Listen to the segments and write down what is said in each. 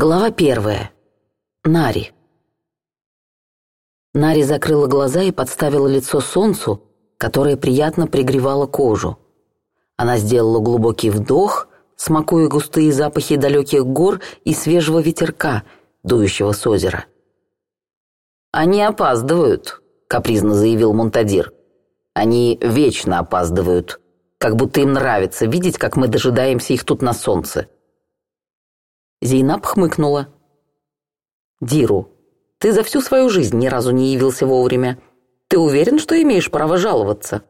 Глава первая. Нари. Нари закрыла глаза и подставила лицо солнцу, которое приятно пригревало кожу. Она сделала глубокий вдох, смакуя густые запахи далеких гор и свежего ветерка, дующего с озера. «Они опаздывают», — капризно заявил Монтадир. «Они вечно опаздывают, как будто им нравится видеть, как мы дожидаемся их тут на солнце». Зейнаб хмыкнула. «Диру, ты за всю свою жизнь ни разу не явился вовремя. Ты уверен, что имеешь право жаловаться?»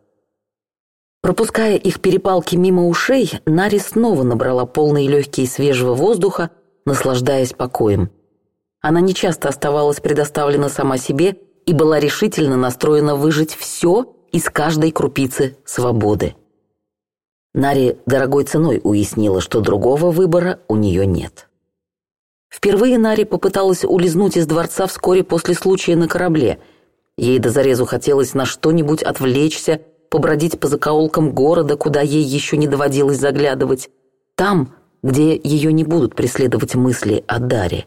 Пропуская их перепалки мимо ушей, Нари снова набрала полные легкие свежего воздуха, наслаждаясь покоем. Она нечасто оставалась предоставлена сама себе и была решительно настроена выжить все из каждой крупицы свободы. Нари дорогой ценой уяснила, что другого выбора у нее нет. Впервые Нари попыталась улизнуть из дворца вскоре после случая на корабле. Ей до зарезу хотелось на что-нибудь отвлечься, побродить по закоулкам города, куда ей еще не доводилось заглядывать. Там, где ее не будут преследовать мысли о Даре.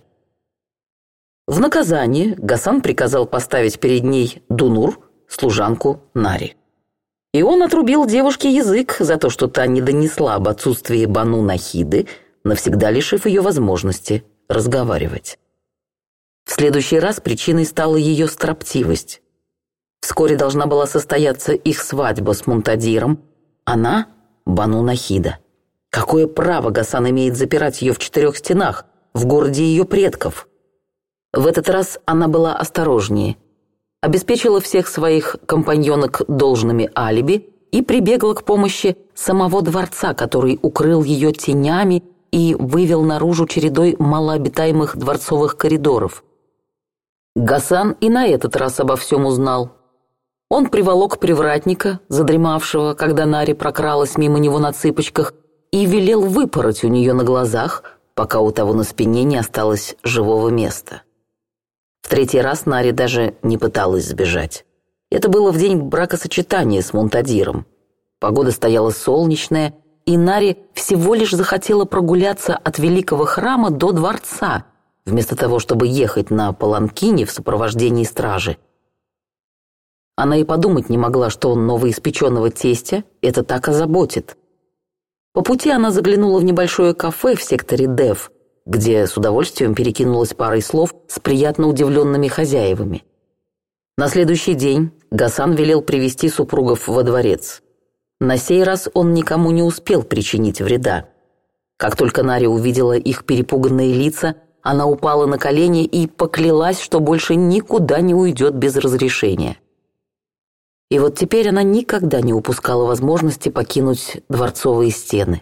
В наказание Гасан приказал поставить перед ней Дунур, служанку Нари. И он отрубил девушке язык за то, что та не донесла об отсутствии Бану Нахиды, навсегда лишив ее возможности разговаривать. В следующий раз причиной стала ее строптивость. Вскоре должна была состояться их свадьба с Мунтадиром. Она — Бану Нахида. Какое право Гасан имеет запирать ее в четырех стенах, в городе ее предков? В этот раз она была осторожнее. Обеспечила всех своих компаньонок должными алиби и прибегла к помощи самого дворца, который укрыл ее тенями и вывел наружу чередой малообитаемых дворцовых коридоров. Гасан и на этот раз обо всем узнал. Он приволок привратника, задремавшего, когда Нари прокралась мимо него на цыпочках, и велел выпороть у нее на глазах, пока у того на спине не осталось живого места. В третий раз Нари даже не пыталась сбежать. Это было в день бракосочетания с Монтадиром. Погода стояла солнечная, Инари всего лишь захотела прогуляться от великого храма до дворца, вместо того, чтобы ехать на Паланкине в сопровождении стражи. Она и подумать не могла, что новоиспеченного тестя это так озаботит. По пути она заглянула в небольшое кафе в секторе Дев, где с удовольствием перекинулась парой слов с приятно удивленными хозяевами. На следующий день Гасан велел привести супругов во дворец – на сей раз он никому не успел причинить вреда. Как только Наря увидела их перепуганные лица, она упала на колени и поклялась, что больше никуда не уйдет без разрешения. И вот теперь она никогда не упускала возможности покинуть дворцовые стены.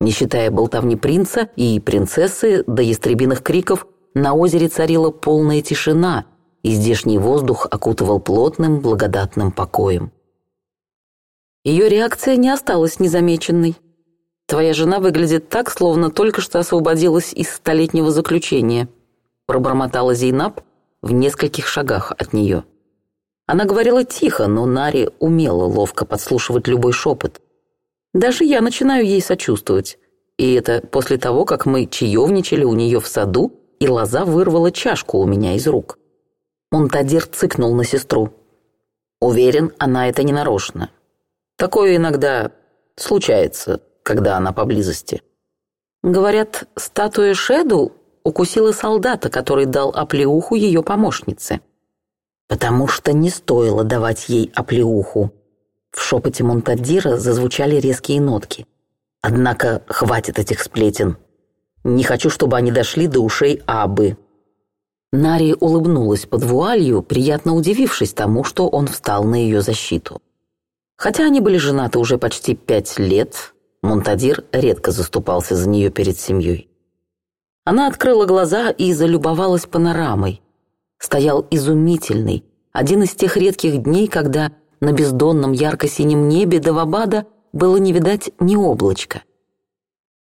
Не считая болтовни принца и принцессы до ястребиных криков, на озере царила полная тишина, и здешний воздух окутывал плотным благодатным покоем. Ее реакция не осталась незамеченной. «Твоя жена выглядит так, словно только что освободилась из столетнего заключения», пробормотала Зейнаб в нескольких шагах от нее. Она говорила тихо, но Нари умела ловко подслушивать любой шепот. Даже я начинаю ей сочувствовать. И это после того, как мы чаевничали у нее в саду, и лоза вырвала чашку у меня из рук. Монтадир цыкнул на сестру. Уверен, она это не нарочно. Такое иногда случается, когда она поблизости. Говорят, статуя Шеду укусила солдата, который дал оплеуху ее помощнице. Потому что не стоило давать ей оплеуху. В шепоте Монтадира зазвучали резкие нотки. Однако хватит этих сплетен. Не хочу, чтобы они дошли до ушей Абы. Нари улыбнулась под вуалью, приятно удивившись тому, что он встал на ее защиту. Хотя они были женаты уже почти пять лет, Монтадир редко заступался за нее перед семьей. Она открыла глаза и залюбовалась панорамой. Стоял изумительный, один из тех редких дней, когда на бездонном ярко-синем небе Давабада было не видать ни облачка.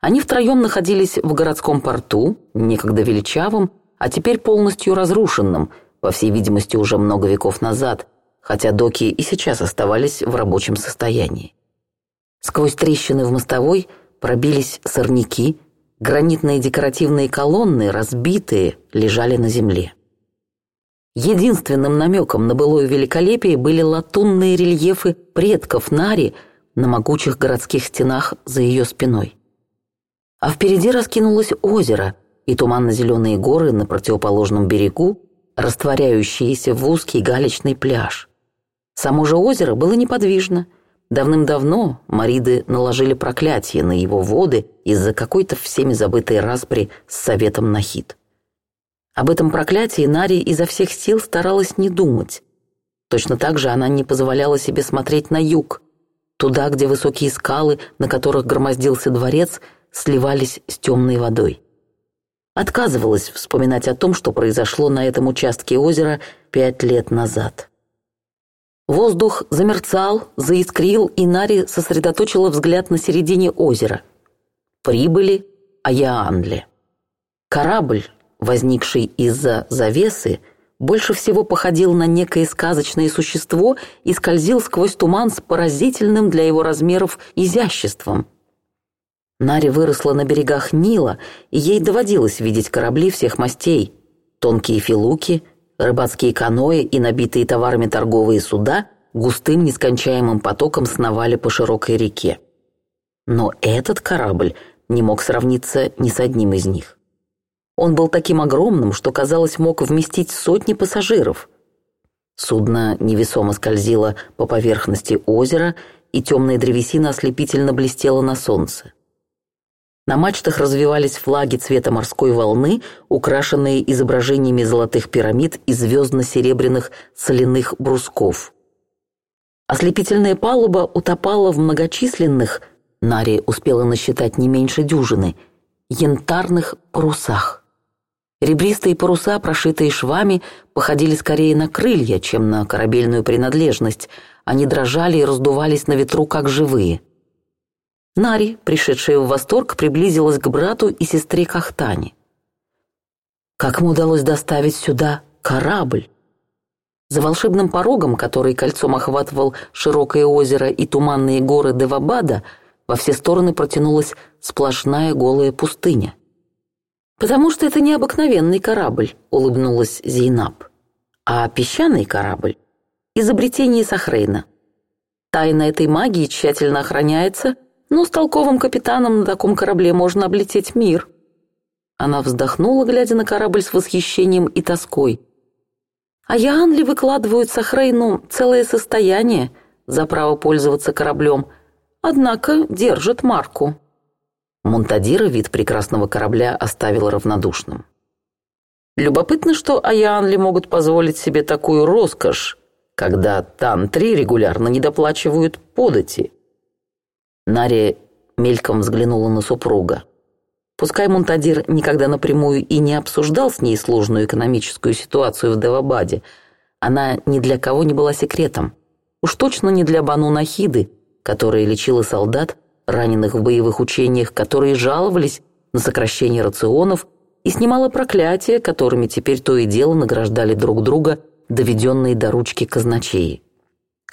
Они втроем находились в городском порту, некогда величавом, а теперь полностью разрушенном, по всей видимости, уже много веков назад, хотя доки и сейчас оставались в рабочем состоянии. Сквозь трещины в мостовой пробились сорняки, гранитные декоративные колонны, разбитые, лежали на земле. Единственным намеком на былое великолепие были латунные рельефы предков Нари на могучих городских стенах за ее спиной. А впереди раскинулось озеро и туманно-зеленые горы на противоположном берегу, растворяющиеся в узкий галечный пляж. Само же озеро было неподвижно. Давным-давно Мариды наложили проклятие на его воды из-за какой-то всеми забытой распри с советом на хит. Об этом проклятии Нари изо всех сил старалась не думать. Точно так же она не позволяла себе смотреть на юг, туда, где высокие скалы, на которых громоздился дворец, сливались с темной водой. Отказывалась вспоминать о том, что произошло на этом участке озера пять лет назад. Воздух замерцал, заискрил, и Нари сосредоточила взгляд на середине озера. Прибыли Аяанли. Корабль, возникший из-за завесы, больше всего походил на некое сказочное существо и скользил сквозь туман с поразительным для его размеров изяществом. Нари выросла на берегах Нила, и ей доводилось видеть корабли всех мастей – тонкие филуки – Рыбацкие каноэ и набитые товарами торговые суда густым нескончаемым потоком сновали по широкой реке. Но этот корабль не мог сравниться ни с одним из них. Он был таким огромным, что, казалось, мог вместить сотни пассажиров. Судно невесомо скользило по поверхности озера, и темная древесина ослепительно блестела на солнце. На мачтах развивались флаги цвета морской волны, украшенные изображениями золотых пирамид и звездно-серебряных соляных брусков. Ослепительная палуба утопала в многочисленных, Нария успела насчитать не меньше дюжины, янтарных парусах. Ребристые паруса, прошитые швами, походили скорее на крылья, чем на корабельную принадлежность. Они дрожали и раздувались на ветру, как живые – Нари, пришедшая в восторг, приблизилась к брату и сестре Кахтани. Как ему удалось доставить сюда корабль? За волшебным порогом, который кольцом охватывал широкое озеро и туманные горы Девабада, во все стороны протянулась сплошная голая пустыня. «Потому что это необыкновенный корабль», — улыбнулась Зейнаб. «А песчаный корабль — изобретение Сахрейна. Тайна этой магии тщательно охраняется но с толковым капитаном на таком корабле можно облететь мир». Она вздохнула, глядя на корабль с восхищением и тоской. «А Яанли выкладывают Сахрейну целое состояние за право пользоваться кораблем, однако держат марку». Монтадира вид прекрасного корабля оставил равнодушным. Любопытно, что Аянли могут позволить себе такую роскошь, когда Тан-3 регулярно недоплачивают подати – Нари мельком взглянула на супруга. Пускай Монтадир никогда напрямую и не обсуждал с ней сложную экономическую ситуацию в Девабаде, она ни для кого не была секретом. Уж точно не для Бану Нахиды, которая лечила солдат, раненых в боевых учениях, которые жаловались на сокращение рационов и снимала проклятия, которыми теперь то и дело награждали друг друга, доведенные до ручки казначеи.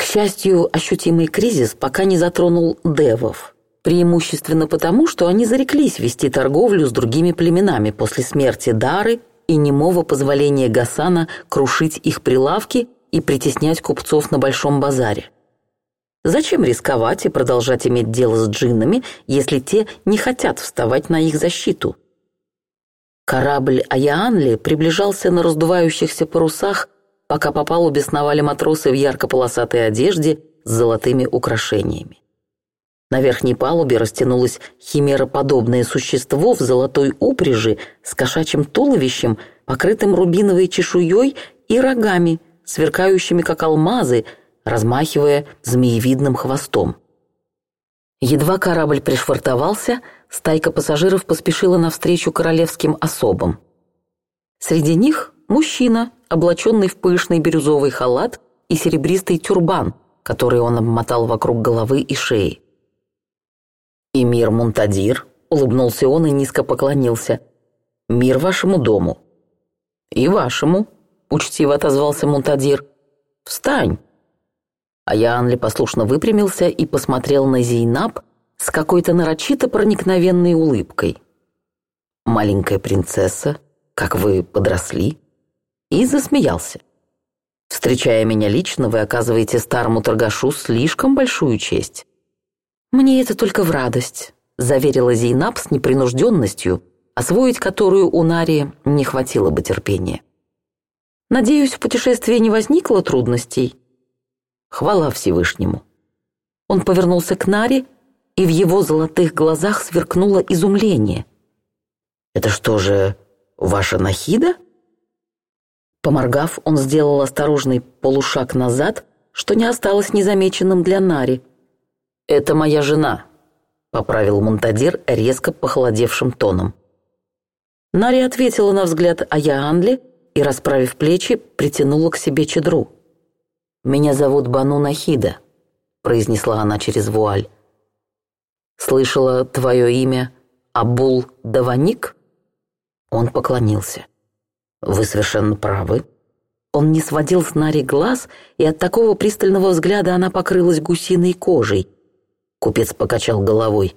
К счастью, ощутимый кризис пока не затронул девов. Преимущественно потому, что они зареклись вести торговлю с другими племенами после смерти Дары и немого позволения Гасана крушить их прилавки и притеснять купцов на Большом базаре. Зачем рисковать и продолжать иметь дело с джиннами, если те не хотят вставать на их защиту? Корабль Аяанли приближался на раздувающихся парусах пока по палубе бесновали матросы в ярко-полосатой одежде с золотыми украшениями. На верхней палубе растянулось химероподобное существо в золотой упряжи с кошачьим туловищем, покрытым рубиновой чешуей и рогами, сверкающими как алмазы, размахивая змеевидным хвостом. Едва корабль пришвартовался, стайка пассажиров поспешила навстречу королевским особам. Среди них Мужчина, облаченный в пышный бирюзовый халат и серебристый тюрбан, который он обмотал вокруг головы и шеи. «Эмир Мунтадир», — улыбнулся он и низко поклонился, — «мир вашему дому». «И вашему», — учтиво отозвался Мунтадир. «Встань!» Аянли послушно выпрямился и посмотрел на Зейнаб с какой-то нарочито проникновенной улыбкой. «Маленькая принцесса, как вы подросли!» и засмеялся. «Встречая меня лично, вы оказываете старому торгашу слишком большую честь». «Мне это только в радость», — заверила Зейнаб с непринужденностью, освоить которую у Нари не хватило бы терпения. «Надеюсь, в путешествии не возникло трудностей?» «Хвала Всевышнему». Он повернулся к Нари и в его золотых глазах сверкнуло изумление. «Это что же, ваша Нахида?» Поморгав, он сделал осторожный полушаг назад, что не осталось незамеченным для Нари. «Это моя жена», — поправил Монтадир резко похолодевшим тоном. Нари ответила на взгляд Ая Анли и, расправив плечи, притянула к себе чедру. «Меня зовут Бану Нахида», — произнесла она через вуаль. «Слышала твое имя Абул Даваник?» Он поклонился. «Вы совершенно правы». Он не сводил с Нари глаз, и от такого пристального взгляда она покрылась гусиной кожей. Купец покачал головой.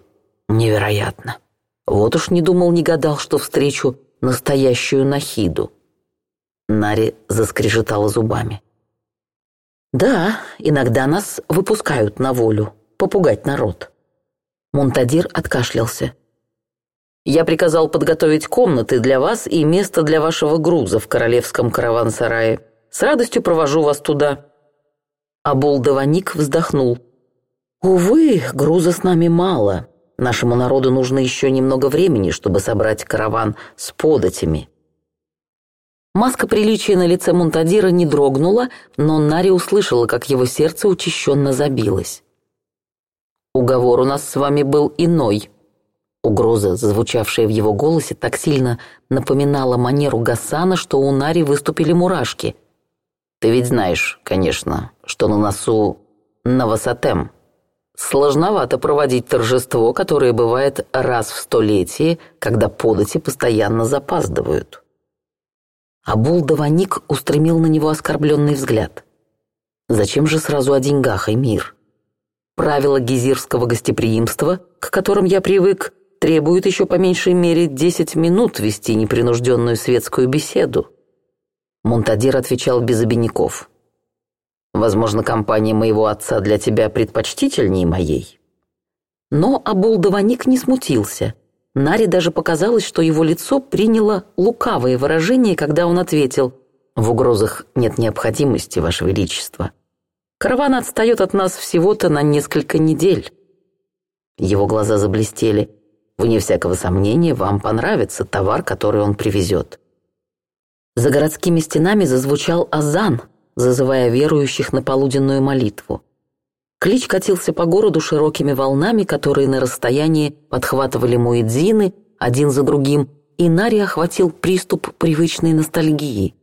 «Невероятно! Вот уж не думал, не гадал, что встречу настоящую Нахиду». Нари заскрежетала зубами. «Да, иногда нас выпускают на волю, попугать народ». Монтадир откашлялся. Я приказал подготовить комнаты для вас и место для вашего груза в королевском караван-сарае. С радостью провожу вас туда». Абулдаваник вздохнул. «Увы, груза с нами мало. Нашему народу нужно еще немного времени, чтобы собрать караван с податями». Маска приличия на лице Монтадира не дрогнула, но Нари услышала, как его сердце учащенно забилось. «Уговор у нас с вами был иной», Угроза, звучавшая в его голосе, так сильно напоминала манеру Гасана, что у Нари выступили мурашки. «Ты ведь знаешь, конечно, что на носу Новосатем. Сложновато проводить торжество, которое бывает раз в столетие, когда подати постоянно запаздывают». Абул Даваник устремил на него оскорбленный взгляд. «Зачем же сразу о деньгах, и мир? Правила гизирского гостеприимства, к которым я привык, — требует еще по меньшей мере десять минут вести непринужденную светскую беседу. Монтадир отвечал без обиняков. «Возможно, компания моего отца для тебя предпочтительнее моей». Но Абулдованик не смутился. Наре даже показалось, что его лицо приняло лукавое выражение, когда он ответил «В угрозах нет необходимости, Ваше Величество. Караван отстает от нас всего-то на несколько недель». Его глаза заблестели – Вне всякого сомнения, вам понравится товар, который он привезет. За городскими стенами зазвучал азан, зазывая верующих на полуденную молитву. Клич катился по городу широкими волнами, которые на расстоянии подхватывали муэдзины один за другим, и Нари охватил приступ привычной ностальгии.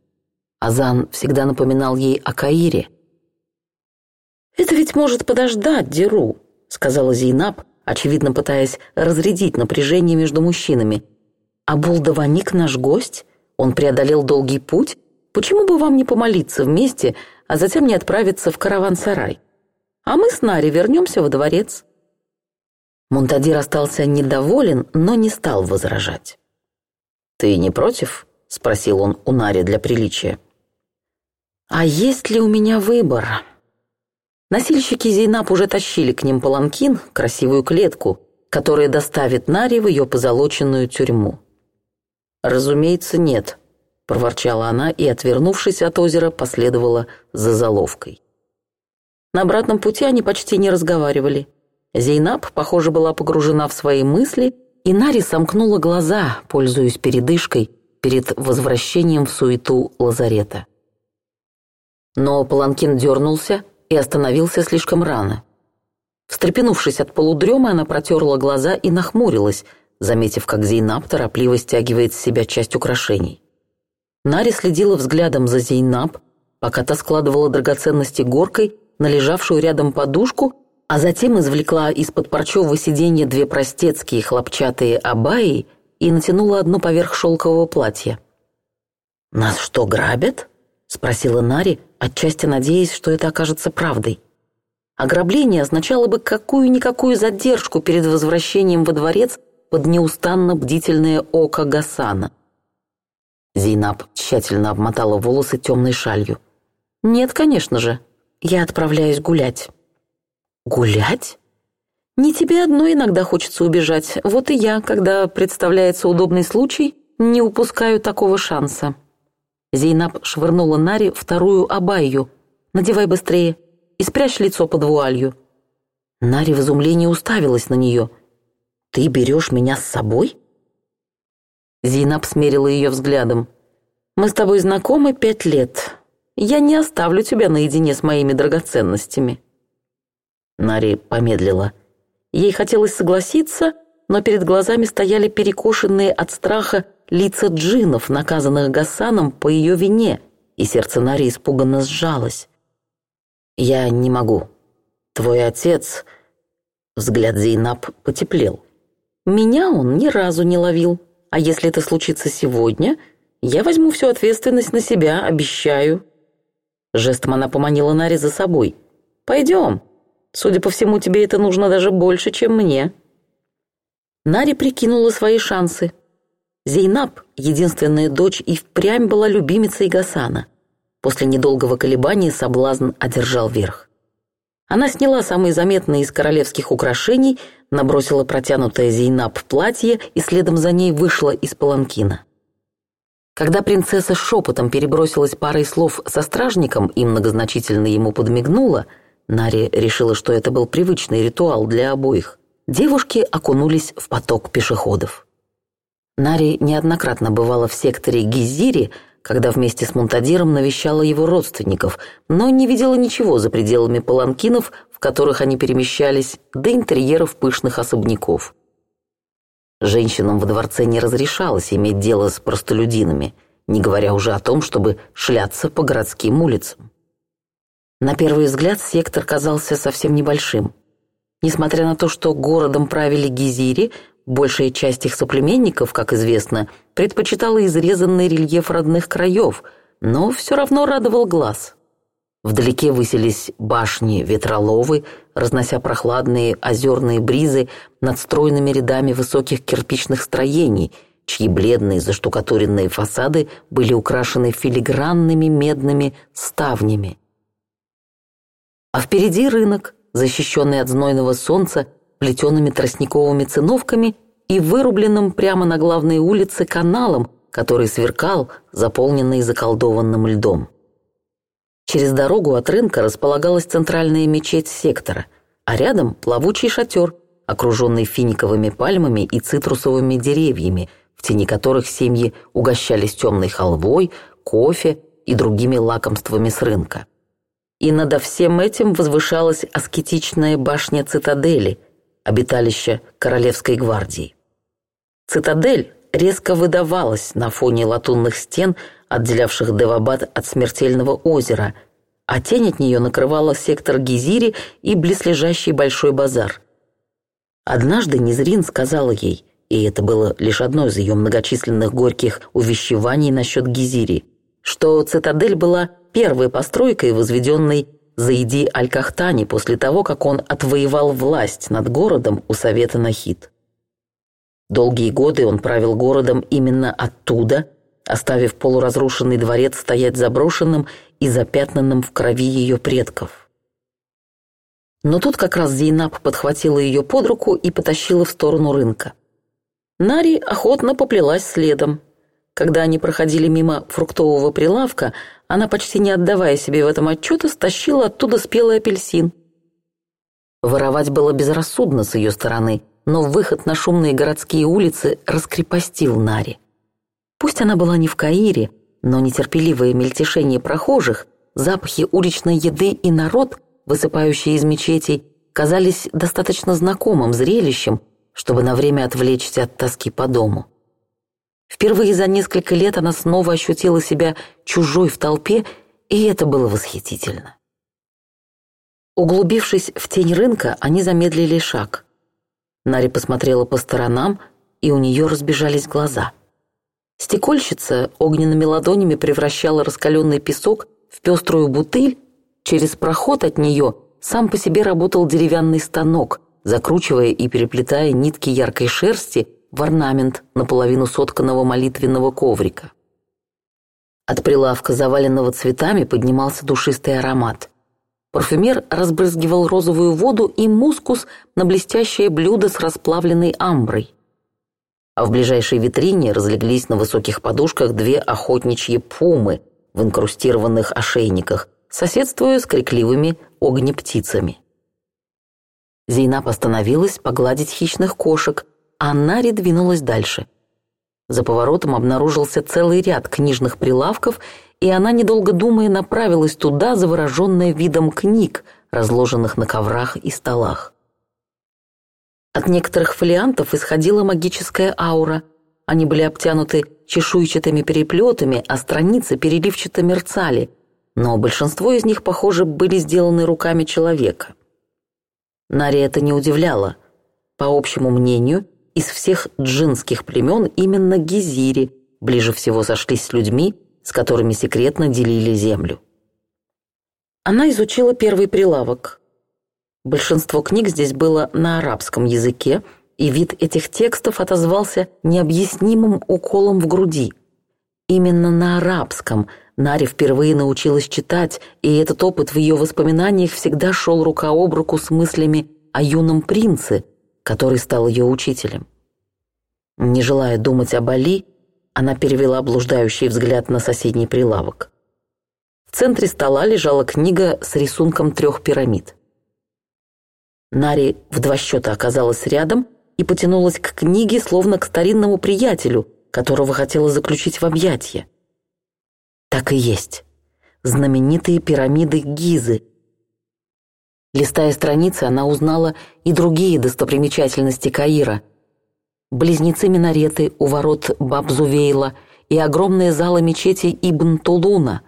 Азан всегда напоминал ей о Каире. «Это ведь может подождать, Деру», — сказала Зейнаб, очевидно пытаясь разрядить напряжение между мужчинами. «Абул-Даваник наш гость? Он преодолел долгий путь? Почему бы вам не помолиться вместе, а затем не отправиться в караван-сарай? А мы с Нари вернемся во дворец». Мунтадир остался недоволен, но не стал возражать. «Ты не против?» — спросил он у Нари для приличия. «А есть ли у меня выбор?» Насильщики Зейнаб уже тащили к ним паланкин, красивую клетку, которая доставит Нари в ее позолоченную тюрьму. «Разумеется, нет», — проворчала она и, отвернувшись от озера, последовала за заловкой. На обратном пути они почти не разговаривали. Зейнаб, похоже, была погружена в свои мысли, и Нари сомкнула глаза, пользуясь передышкой, перед возвращением в суету лазарета. Но Паланкин дернулся, и остановился слишком рано. Встрепенувшись от полудрема, она протерла глаза и нахмурилась, заметив, как Зейнаб торопливо стягивает с себя часть украшений. Нари следила взглядом за Зейнаб, пока та складывала драгоценности горкой на лежавшую рядом подушку, а затем извлекла из-под парчевого сиденья две простецкие хлопчатые абаи и натянула одну поверх шелкового платья. «Нас что, грабят?» — спросила Нари, отчасти надеясь, что это окажется правдой. Ограбление означало бы какую-никакую задержку перед возвращением во дворец под неустанно бдительное око Гасана. Зейнаб тщательно обмотала волосы темной шалью. «Нет, конечно же. Я отправляюсь гулять». «Гулять?» «Не тебе одно иногда хочется убежать. Вот и я, когда представляется удобный случай, не упускаю такого шанса». Зейнаб швырнула Нари вторую абайю. «Надевай быстрее и спрячь лицо под вуалью». Нари в изумлении уставилась на нее. «Ты берешь меня с собой?» Зейнаб смерила ее взглядом. «Мы с тобой знакомы пять лет. Я не оставлю тебя наедине с моими драгоценностями». Нари помедлила. Ей хотелось согласиться, но перед глазами стояли перекошенные от страха лица джинов, наказанных Гасаном по ее вине, и сердце Нари испуганно сжалось. «Я не могу. Твой отец...» Взгляд Зейнаб потеплел. «Меня он ни разу не ловил. А если это случится сегодня, я возьму всю ответственность на себя, обещаю». Жестом она поманила Нари за собой. «Пойдем. Судя по всему, тебе это нужно даже больше, чем мне». Нари прикинула свои шансы. Зейнаб, единственная дочь, и впрямь была любимицей Гасана. После недолгого колебания соблазн одержал верх. Она сняла самые заметные из королевских украшений, набросила протянутое Зейнаб платье и следом за ней вышла из паланкина. Когда принцесса шепотом перебросилась парой слов со стражником и многозначительно ему подмигнула, Нари решила, что это был привычный ритуал для обоих. Девушки окунулись в поток пешеходов. Нари неоднократно бывала в секторе Гизири, когда вместе с Мунтадиром навещала его родственников, но не видела ничего за пределами паланкинов, в которых они перемещались, до интерьеров пышных особняков. Женщинам во дворце не разрешалось иметь дело с простолюдинами, не говоря уже о том, чтобы шляться по городским улицам. На первый взгляд сектор казался совсем небольшим. Несмотря на то, что городом правили Гизири – Большая часть их соплеменников, как известно, предпочитала изрезанный рельеф родных краев, но все равно радовал глаз. Вдалеке высились башни ветроловы, разнося прохладные озерные бризы над стройными рядами высоких кирпичных строений, чьи бледные заштукатуренные фасады были украшены филигранными медными ставнями. А впереди рынок, защищенный от знойного солнца, плетеными тростниковыми циновками и вырубленным прямо на главной улице каналом, который сверкал, заполненный заколдованным льдом. Через дорогу от рынка располагалась центральная мечеть сектора, а рядом плавучий шатер, окруженный финиковыми пальмами и цитрусовыми деревьями, в тени которых семьи угощались темной халвой, кофе и другими лакомствами с рынка. И над всем этим возвышалась аскетичная башня цитадели – обиталище Королевской гвардии. Цитадель резко выдавалась на фоне латунных стен, отделявших Девабад от смертельного озера, а тень от нее накрывала сектор Гизири и близлежащий Большой базар. Однажды Незрин сказала ей, и это было лишь одно из ее многочисленных горьких увещеваний насчет Гизири, что цитадель была первой постройкой, возведенной Заиди Аль-Кахтани после того, как он отвоевал власть над городом у Совета Нахид. Долгие годы он правил городом именно оттуда, оставив полуразрушенный дворец стоять заброшенным и запятнанным в крови ее предков. Но тут как раз Зейнаб подхватила ее под руку и потащила в сторону рынка. Нари охотно поплелась следом. Когда они проходили мимо фруктового прилавка, она, почти не отдавая себе в этом отчета, стащила оттуда спелый апельсин. Воровать было безрассудно с ее стороны, но выход на шумные городские улицы раскрепостил Нари. Пусть она была не в Каире, но нетерпеливое мельтешение прохожих, запахи уличной еды и народ, высыпающий из мечетей, казались достаточно знакомым зрелищем, чтобы на время отвлечься от тоски по дому. Впервые за несколько лет она снова ощутила себя чужой в толпе, и это было восхитительно. Углубившись в тень рынка, они замедлили шаг. Нари посмотрела по сторонам, и у нее разбежались глаза. Стекольщица огненными ладонями превращала раскаленный песок в пеструю бутыль, через проход от нее сам по себе работал деревянный станок, закручивая и переплетая нитки яркой шерсти – в орнамент наполовину сотканного молитвенного коврика. От прилавка, заваленного цветами, поднимался душистый аромат. Парфюмер разбрызгивал розовую воду и мускус на блестящее блюдо с расплавленной амброй. А в ближайшей витрине разлеглись на высоких подушках две охотничьи пумы в инкрустированных ошейниках, соседствуя с крикливыми огнептицами. Зейнаб остановилась погладить хищных кошек, она редвинулась дальше. За поворотом обнаружился целый ряд книжных прилавков, и она, недолго думая, направилась туда, завороженная видом книг, разложенных на коврах и столах. От некоторых фолиантов исходила магическая аура. Они были обтянуты чешуйчатыми переплетами, а страницы переливчато мерцали, но большинство из них, похоже, были сделаны руками человека. Нари это не удивляло. По общему мнению – из всех джинских племен именно гизири ближе всего сошлись с людьми, с которыми секретно делили землю. Она изучила первый прилавок. Большинство книг здесь было на арабском языке, и вид этих текстов отозвался необъяснимым уколом в груди. Именно на арабском Наре впервые научилась читать, и этот опыт в ее воспоминаниях всегда шел рука об руку с мыслями о юном принце, который стал ее учителем. Не желая думать об Али, она перевела блуждающий взгляд на соседний прилавок. В центре стола лежала книга с рисунком трех пирамид. Нари в два счета оказалась рядом и потянулась к книге, словно к старинному приятелю, которого хотела заключить в объятье. Так и есть. Знаменитые пирамиды Гизы, Листая страницы, она узнала и другие достопримечательности Каира. Близнецы-минареты у ворот Бабзувейла и огромные залы мечети Ибн Тулуна.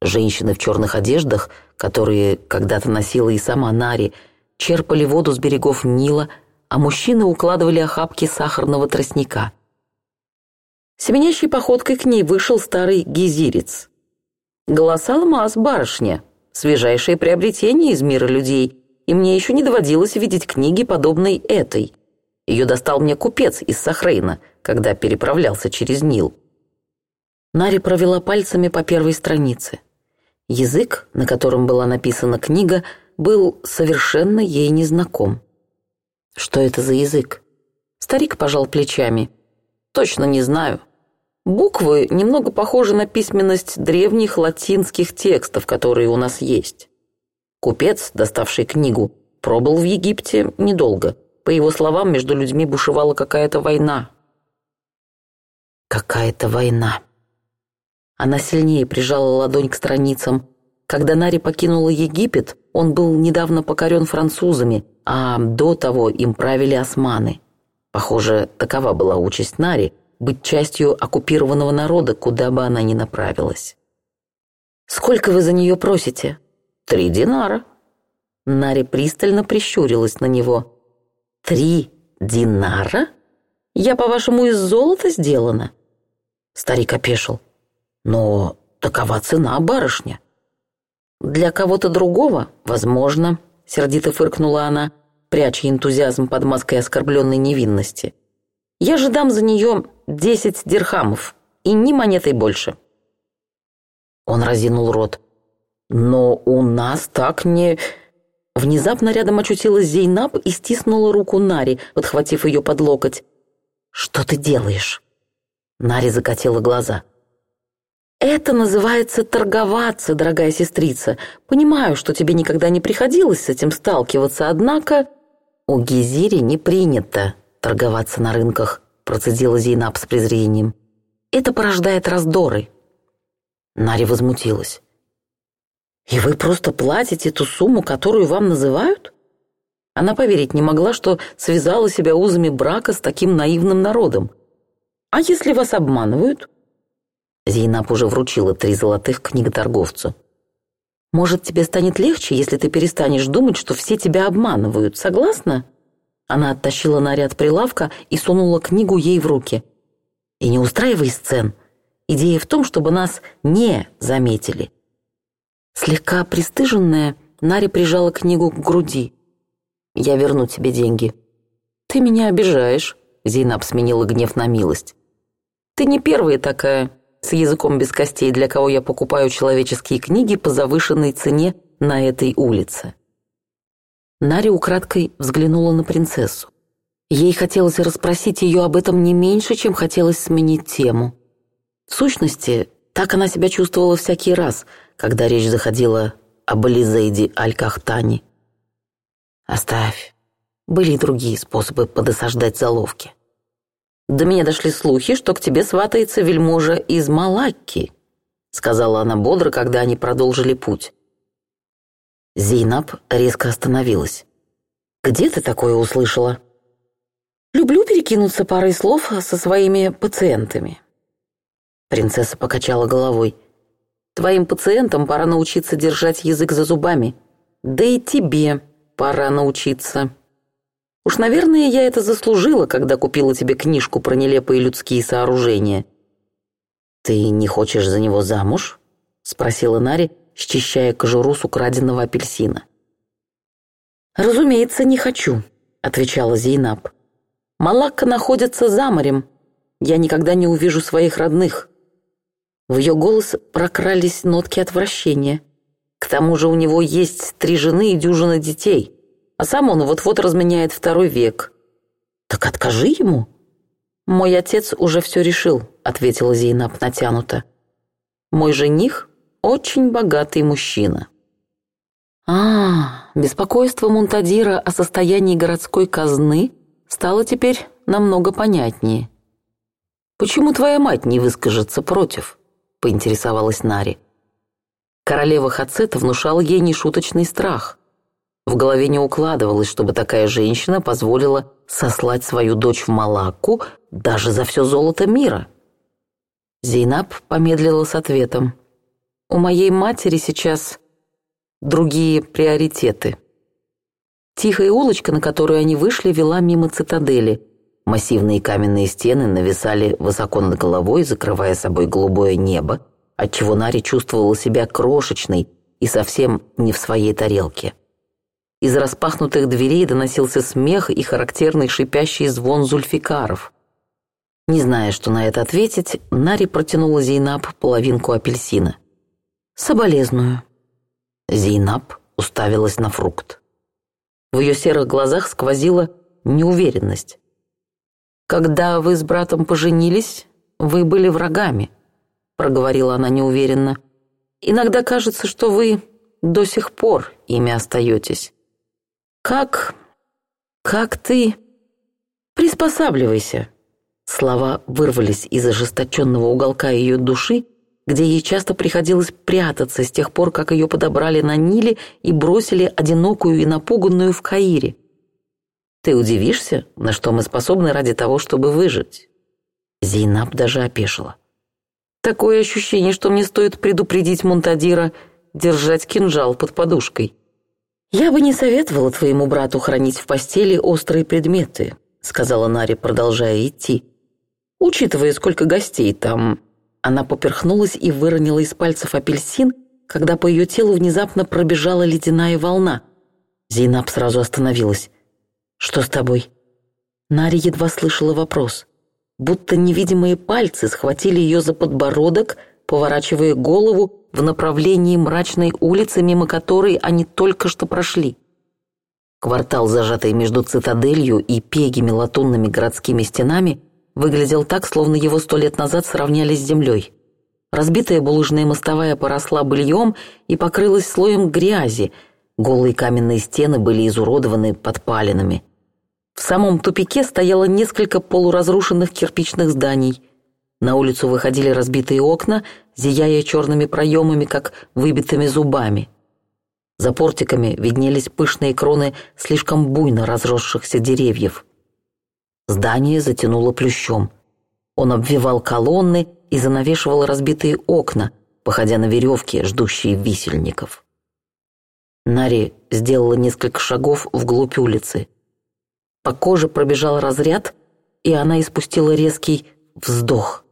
Женщины в черных одеждах, которые когда-то носила и сама Нари, черпали воду с берегов Нила, а мужчины укладывали охапки сахарного тростника. Семенящей походкой к ней вышел старый гизирец. «Голоса алмаз, барышня!» Свежайшее приобретение из мира людей, и мне еще не доводилось видеть книги, подобной этой. Ее достал мне купец из Сахрейна, когда переправлялся через Нил. Нари провела пальцами по первой странице. Язык, на котором была написана книга, был совершенно ей незнаком. Что это за язык? Старик пожал плечами. «Точно не знаю. Буквы немного похожи на письменность древних латинских текстов, которые у нас есть. Купец, доставший книгу, пробыл в Египте недолго. По его словам, между людьми бушевала какая-то война. Какая-то война. Она сильнее прижала ладонь к страницам. Когда Нари покинула Египет, он был недавно покорен французами, а до того им правили османы. Похоже, такова была участь Нари – быть частью оккупированного народа, куда бы она ни направилась. «Сколько вы за нее просите?» «Три динара». Нари пристально прищурилась на него. «Три динара? Я, по-вашему, из золота сделана?» Старик опешил. «Но такова цена, барышня». «Для кого-то другого, возможно», — сердито фыркнула она, пряча энтузиазм под маской оскорбленной невинности. Я же дам за нее десять дирхамов и ни монетой больше». Он разинул рот. «Но у нас так не...» Внезапно рядом очутилась Зейнаб и стиснула руку Нари, подхватив ее под локоть. «Что ты делаешь?» Нари закатила глаза. «Это называется торговаться, дорогая сестрица. Понимаю, что тебе никогда не приходилось с этим сталкиваться, однако...» «У Гизири не принято», торговаться на рынках», процедила Зейнаб с презрением. «Это порождает раздоры». Нари возмутилась. «И вы просто платите ту сумму, которую вам называют?» Она поверить не могла, что связала себя узами брака с таким наивным народом. «А если вас обманывают?» Зейнаб уже вручила три золотых книготорговцу. «Может, тебе станет легче, если ты перестанешь думать, что все тебя обманывают, согласна?» Она оттащила наряд прилавка и сунула книгу ей в руки. «И не устраивай сцен. Идея в том, чтобы нас не заметили». Слегка пристыженная, Нари прижала книгу к груди. «Я верну тебе деньги». «Ты меня обижаешь», — Зейнаб сменила гнев на милость. «Ты не первая такая, с языком без костей, для кого я покупаю человеческие книги по завышенной цене на этой улице». Нари украдкой взглянула на принцессу. Ей хотелось расспросить ее об этом не меньше, чем хотелось сменить тему. В сущности, так она себя чувствовала всякий раз, когда речь заходила об Элизейде Аль-Кахтани. «Оставь. Были и другие способы подосаждать заловки. До меня дошли слухи, что к тебе сватается вельможа из Малакки», сказала она бодро, когда они продолжили путь. Зейнаб резко остановилась. «Где ты такое услышала?» «Люблю перекинуться парой слов со своими пациентами». Принцесса покачала головой. «Твоим пациентам пора научиться держать язык за зубами. Да и тебе пора научиться. Уж, наверное, я это заслужила, когда купила тебе книжку про нелепые людские сооружения». «Ты не хочешь за него замуж?» — спросила Нари, — счищая кожуру с украденного апельсина. «Разумеется, не хочу», — отвечала Зейнаб. «Малакка находится за морем. Я никогда не увижу своих родных». В ее голос прокрались нотки отвращения. К тому же у него есть три жены и дюжина детей, а сам он вот-вот разменяет второй век. «Так откажи ему!» «Мой отец уже все решил», — ответила Зейнаб натянуто. «Мой жених очень богатый мужчина. А, беспокойство Мунтадира о состоянии городской казны стало теперь намного понятнее. «Почему твоя мать не выскажется против?» — поинтересовалась Нари. Королева Хацета внушала ей нешуточный страх. В голове не укладывалось, чтобы такая женщина позволила сослать свою дочь в Малакку даже за все золото мира. Зейнаб помедлила с ответом. У моей матери сейчас другие приоритеты. Тихая улочка, на которую они вышли, вела мимо цитадели. Массивные каменные стены нависали высоко над головой, закрывая собой голубое небо, отчего Нари чувствовала себя крошечной и совсем не в своей тарелке. Из распахнутых дверей доносился смех и характерный шипящий звон зульфикаров. Не зная, что на это ответить, Нари протянула Зейнаб половинку апельсина. Соболезную». Зейнаб уставилась на фрукт. В ее серых глазах сквозила неуверенность. «Когда вы с братом поженились, вы были врагами», — проговорила она неуверенно. «Иногда кажется, что вы до сих пор ими остаетесь. Как... как ты... приспосабливайся». Слова вырвались из ожесточенного уголка ее души, где ей часто приходилось прятаться с тех пор, как ее подобрали на Ниле и бросили одинокую и напуганную в Каире. Ты удивишься, на что мы способны ради того, чтобы выжить?» Зейнаб даже опешила. «Такое ощущение, что мне стоит предупредить Монтадира держать кинжал под подушкой». «Я бы не советовала твоему брату хранить в постели острые предметы», сказала Нари, продолжая идти. «Учитывая, сколько гостей там, она поперхнулась и выронила из пальцев апельсин, когда по ее телу внезапно пробежала ледяная волна. Зейнаб сразу остановилась. «Что с тобой?» Нари едва слышала вопрос. Будто невидимые пальцы схватили ее за подбородок, поворачивая голову в направлении мрачной улицы, мимо которой они только что прошли. Квартал, зажатый между цитаделью и пегими латунными городскими стенами, выглядел так, словно его сто лет назад сравняли с землей. Разбитая булыжная мостовая поросла быльем и покрылась слоем грязи. Голые каменные стены были изуродованы подпалинами. В самом тупике стояло несколько полуразрушенных кирпичных зданий. На улицу выходили разбитые окна, зияя черными проемами, как выбитыми зубами. За портиками виднелись пышные кроны слишком буйно разросшихся деревьев. Здание затянуло плющом. Он обвивал колонны и занавешивал разбитые окна, походя на веревки, ждущие висельников. Нари сделала несколько шагов вглубь улицы. По коже пробежал разряд, и она испустила резкий вздох.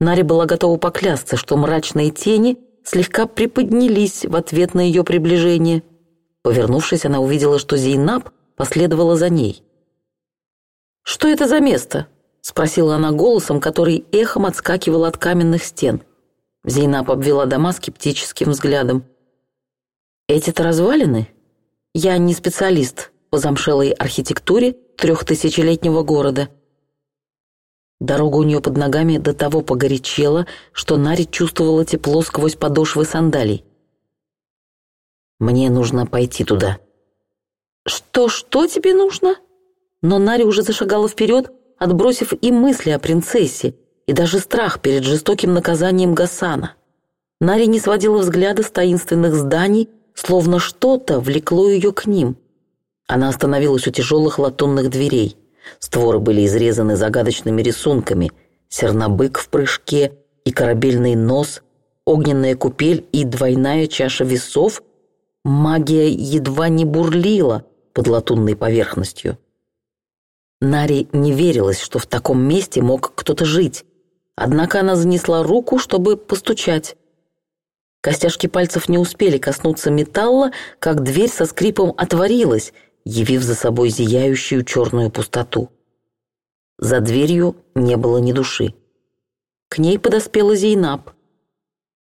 Нари была готова поклясться, что мрачные тени слегка приподнялись в ответ на ее приближение. Повернувшись, она увидела, что Зейнаб последовала за ней – «Что это за место?» — спросила она голосом, который эхом отскакивал от каменных стен. Зейнаб обвела дома скептическим взглядом. «Эти-то развалины? Я не специалист по замшелой архитектуре трехтысячелетнего города». Дорога у нее под ногами до того погорячела, что Нари чувствовала тепло сквозь подошвы сандалий. «Мне нужно пойти туда». «Что, что тебе нужно?» Но Нари уже зашагала вперед, отбросив и мысли о принцессе, и даже страх перед жестоким наказанием Гасана. Нари не сводила взгляда с таинственных зданий, словно что-то влекло ее к ним. Она остановилась у тяжелых латунных дверей. Створы были изрезаны загадочными рисунками — сернобык в прыжке и корабельный нос, огненная купель и двойная чаша весов. Магия едва не бурлила под латунной поверхностью. Наре не верилось, что в таком месте мог кто-то жить. Однако она занесла руку, чтобы постучать. Костяшки пальцев не успели коснуться металла, как дверь со скрипом отворилась, явив за собой зияющую черную пустоту. За дверью не было ни души. К ней подоспела Зейнаб.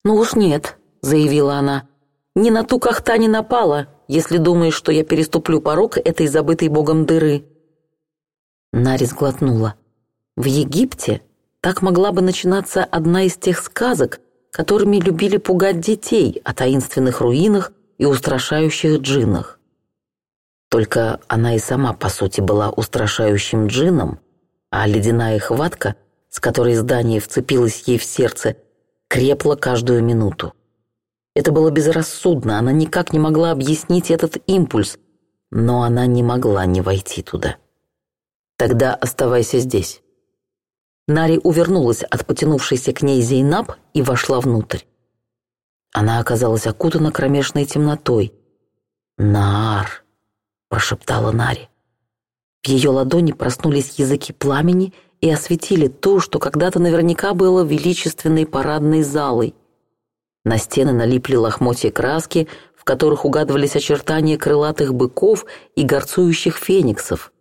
«Ну уж нет», — заявила она. «Ни на ту кахта не напала, если думаешь, что я переступлю порог этой забытой богом дыры». Нарис глотнула. В Египте так могла бы начинаться одна из тех сказок, которыми любили пугать детей о таинственных руинах и устрашающих джиннах. Только она и сама, по сути, была устрашающим джинном, а ледяная хватка, с которой здание вцепилось ей в сердце, крепла каждую минуту. Это было безрассудно, она никак не могла объяснить этот импульс, но она не могла не войти туда. «Тогда оставайся здесь». Нари увернулась от потянувшейся к ней Зейнаб и вошла внутрь. Она оказалась окутана кромешной темнотой. Нар, – прошептала Нари. В ее ладони проснулись языки пламени и осветили то, что когда-то наверняка было величественной парадной залой. На стены налипли лохмотья краски, в которых угадывались очертания крылатых быков и горцующих фениксов.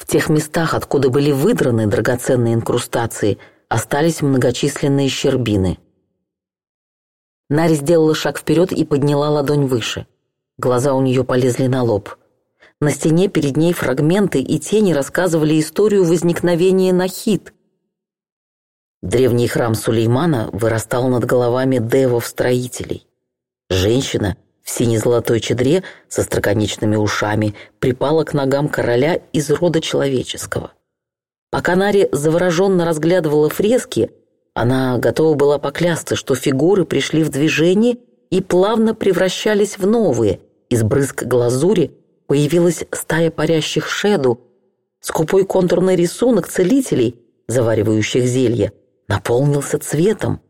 В тех местах, откуда были выдраны драгоценные инкрустации, остались многочисленные щербины. Нари сделала шаг вперед и подняла ладонь выше. Глаза у нее полезли на лоб. На стене перед ней фрагменты и тени рассказывали историю возникновения Нахид. Древний храм Сулеймана вырастал над головами девов-строителей. Женщина — в сине-золотой чедре со строконечными ушами, припала к ногам короля из рода человеческого. Пока Нари завороженно разглядывала фрески, она готова была поклясться, что фигуры пришли в движение и плавно превращались в новые. Из брызг глазури появилась стая парящих шеду, скупой контурный рисунок целителей, заваривающих зелье, наполнился цветом –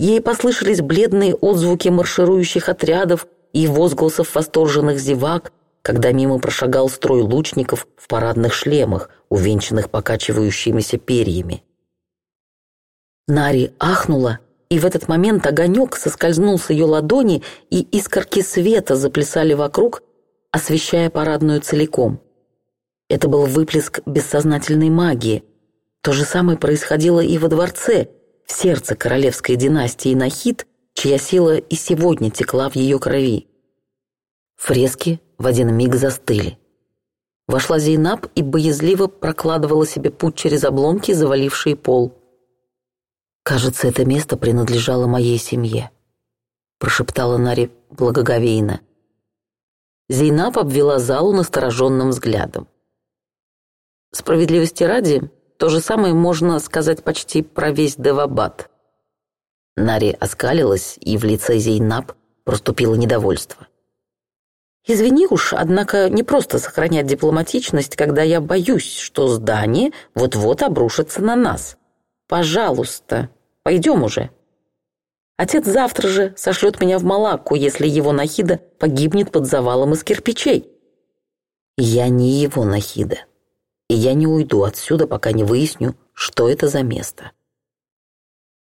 Ей послышались бледные отзвуки марширующих отрядов и возгласов восторженных зевак, когда мимо прошагал строй лучников в парадных шлемах, увенчанных покачивающимися перьями. Нари ахнула, и в этот момент огонек соскользнул с ее ладони, и искорки света заплясали вокруг, освещая парадную целиком. Это был выплеск бессознательной магии. То же самое происходило и во дворце — сердце королевской династии Нахид, чья сила и сегодня текла в ее крови. Фрески в один миг застыли. Вошла Зейнаб и боязливо прокладывала себе путь через обломки, завалившие пол. «Кажется, это место принадлежало моей семье», — прошептала Нари благоговейно. Зейнаб обвела залу настороженным взглядом. Справедливости ради, то же самое можно сказать почти про весь Девабад. Нари оскалилась, и в лице Зейнаб проступило недовольство. «Извини уж, однако не просто сохранять дипломатичность, когда я боюсь, что здание вот-вот обрушится на нас. Пожалуйста, пойдем уже». Отец завтра же сошлет меня в Малакку, если его Нахида погибнет под завалом из кирпичей. Я не его Нахида и я не уйду отсюда, пока не выясню, что это за место.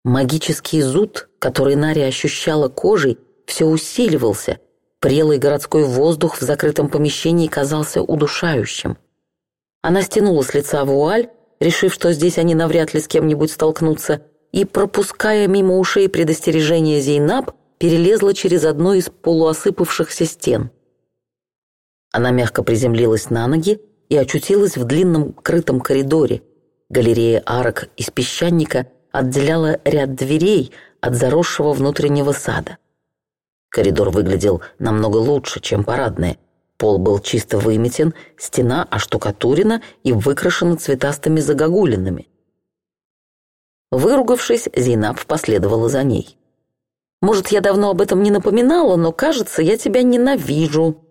Магический зуд, который Нари ощущала кожей, все усиливался. Прелый городской воздух в закрытом помещении казался удушающим. Она стянула с лица вуаль, решив, что здесь они навряд ли с кем-нибудь столкнутся, и, пропуская мимо ушей предостережение Зейнаб, перелезла через одну из полуосыпавшихся стен. Она мягко приземлилась на ноги, и очутилась в длинном крытом коридоре. Галерея арок из песчаника отделяла ряд дверей от заросшего внутреннего сада. Коридор выглядел намного лучше, чем парадная. Пол был чисто выметен, стена оштукатурена и выкрашена цветастыми загогулинами. Выругавшись, Зейнаб последовала за ней. «Может, я давно об этом не напоминала, но, кажется, я тебя ненавижу»,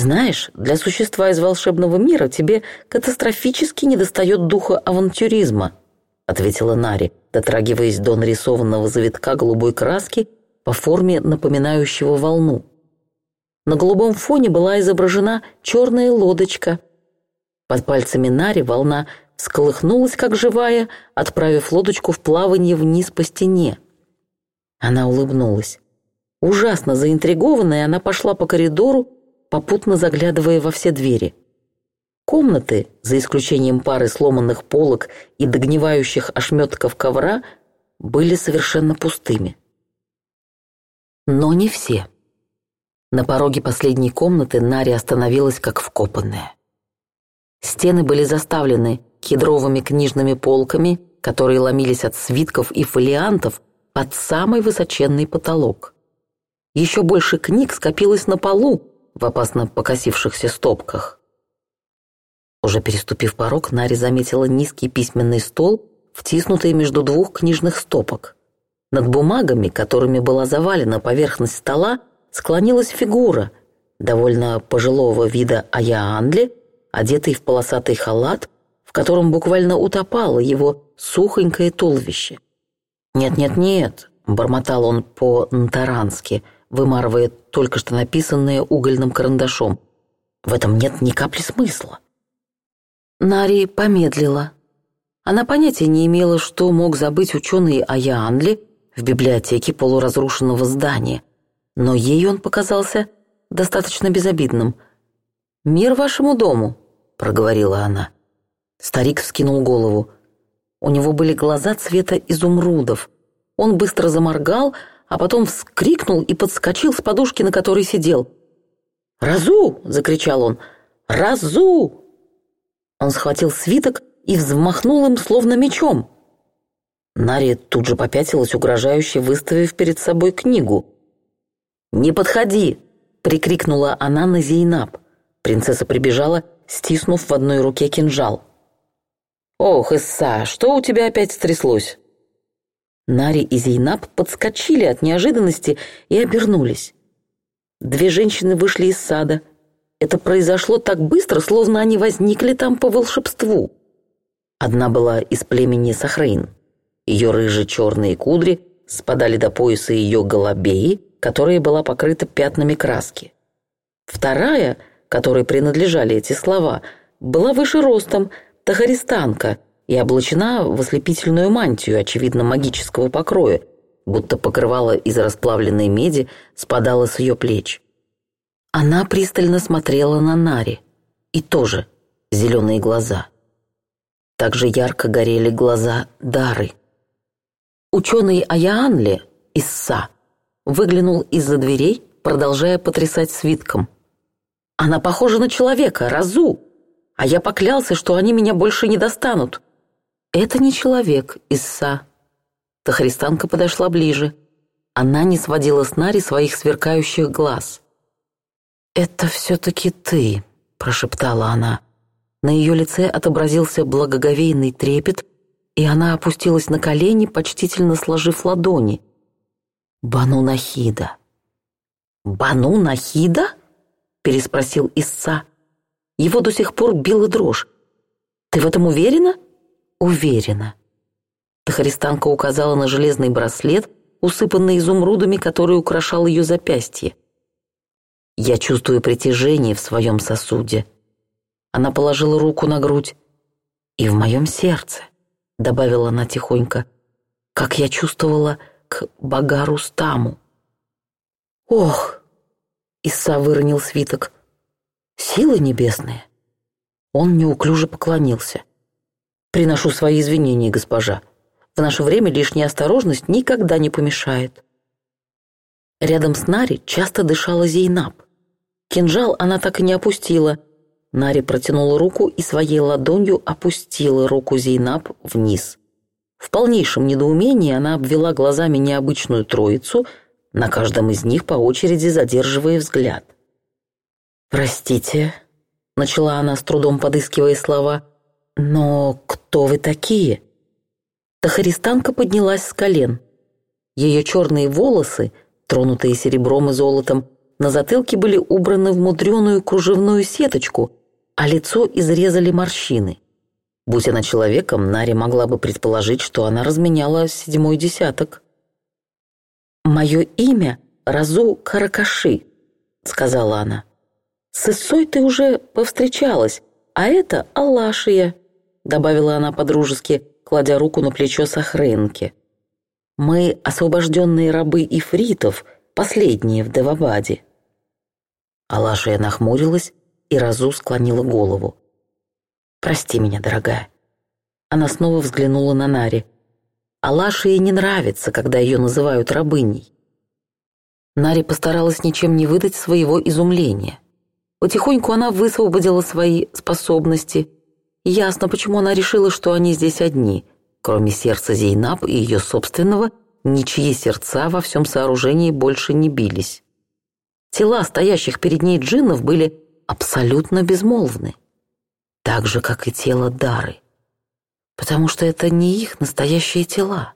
знаешь, для существа из волшебного мира тебе катастрофически недостает духа авантюризма», ответила Нари, дотрагиваясь до нарисованного завитка голубой краски по форме напоминающего волну. На голубом фоне была изображена черная лодочка. Под пальцами Нари волна сколыхнулась, как живая, отправив лодочку в плавание вниз по стене. Она улыбнулась. Ужасно заинтригованная, она пошла по коридору, попутно заглядывая во все двери. Комнаты, за исключением пары сломанных полок и догнивающих ошметков ковра, были совершенно пустыми. Но не все. На пороге последней комнаты Нари остановилась как вкопанная. Стены были заставлены кедровыми книжными полками, которые ломились от свитков и фолиантов под самый высоченный потолок. Еще больше книг скопилось на полу, в опасно покосившихся стопках. Уже переступив порог, Нари заметила низкий письменный стол, втиснутый между двух книжных стопок. Над бумагами, которыми была завалена поверхность стола, склонилась фигура, довольно пожилого вида Аяанли, одетый в полосатый халат, в котором буквально утопало его сухонькое туловище. «Нет-нет-нет», — бормотал он по-нтарански, — вымарывая только что написанное угольным карандашом. В этом нет ни капли смысла. Нари помедлила. Она понятия не имела, что мог забыть ученый Аяанли в библиотеке полуразрушенного здания, но ей он показался достаточно безобидным. «Мир вашему дому», — проговорила она. Старик вскинул голову. У него были глаза цвета изумрудов. Он быстро заморгал, а потом вскрикнул и подскочил с подушки, на которой сидел. «Разу!» — закричал он. «Разу!» Он схватил свиток и взмахнул им словно мечом. Нари тут же попятилась, угрожающе выставив перед собой книгу. «Не подходи!» — прикрикнула она на Зейнаб. Принцесса прибежала, стиснув в одной руке кинжал. «Ох, Исса, что у тебя опять стряслось?» Нари и Зейнаб подскочили от неожиданности и обернулись. Две женщины вышли из сада. Это произошло так быстро, словно они возникли там по волшебству. Одна была из племени Сахрейн. Ее рыже-черные кудри спадали до пояса ее голубеи, которая была покрыта пятнами краски. Вторая, которой принадлежали эти слова, была выше ростом, тахаристанка – и облачена в ослепительную мантию, очевидно, магического покроя, будто покрывало из расплавленной меди спадало с ее плеч. Она пристально смотрела на Нари, и тоже зеленые глаза. Так же ярко горели глаза Дары. Ученый Аяанли из Са выглянул из-за дверей, продолжая потрясать свитком. «Она похожа на человека, Разу, а я поклялся, что они меня больше не достанут». «Это не человек, Исса». Тахаристанка подошла ближе. Она не сводила с Нари своих сверкающих глаз. «Это все-таки ты», — прошептала она. На ее лице отобразился благоговейный трепет, и она опустилась на колени, почтительно сложив ладони. «Бану Нахида». «Бану Нахида?» — переспросил Исса. Его до сих пор била дрожь. «Ты в этом уверена?» уверена. Тахаристанка указала на железный браслет, усыпанный изумрудами, который украшал ее запястье. «Я чувствую притяжение в своем сосуде». Она положила руку на грудь. «И в моем сердце», — добавила она тихонько, «как я чувствовала к Багару Стаму». «Ох!» — Иса выронил свиток. «Силы небесные!» Он неуклюже поклонился. «Приношу свои извинения, госпожа. В наше время лишняя осторожность никогда не помешает». Рядом с Нари часто дышала Зейнаб. Кинжал она так и не опустила. Нари протянула руку и своей ладонью опустила руку Зейнаб вниз. В полнейшем недоумении она обвела глазами необычную троицу, на каждом из них по очереди задерживая взгляд. «Простите», — начала она с трудом подыскивая слова, «Но кто вы такие?» Тахаристанка поднялась с колен. Ее черные волосы, тронутые серебром и золотом, на затылке были убраны в мудреную кружевную сеточку, а лицо изрезали морщины. Будь она человеком, Нари могла бы предположить, что она разменяла седьмой десяток. «Мое имя Разу Каракаши», — сказала она. «С Иссой ты уже повстречалась, а это Аллашия добавила она по-дружески, кладя руку на плечо Сахренки. «Мы освобожденные рабы ифритов, последние в Девабаде». Алашия нахмурилась и разу склонила голову. «Прости меня, дорогая». Она снова взглянула на Нари. Алашии не нравится, когда ее называют рабыней. Нари постаралась ничем не выдать своего изумления. Потихоньку она высвободила свои способности – Ясно, почему она решила, что они здесь одни. Кроме сердца Зейнаб и ее собственного, ничьи сердца во всем сооружении больше не бились. Тела стоящих перед ней джиннов были абсолютно безмолвны. Так же, как и тело Дары. Потому что это не их настоящие тела,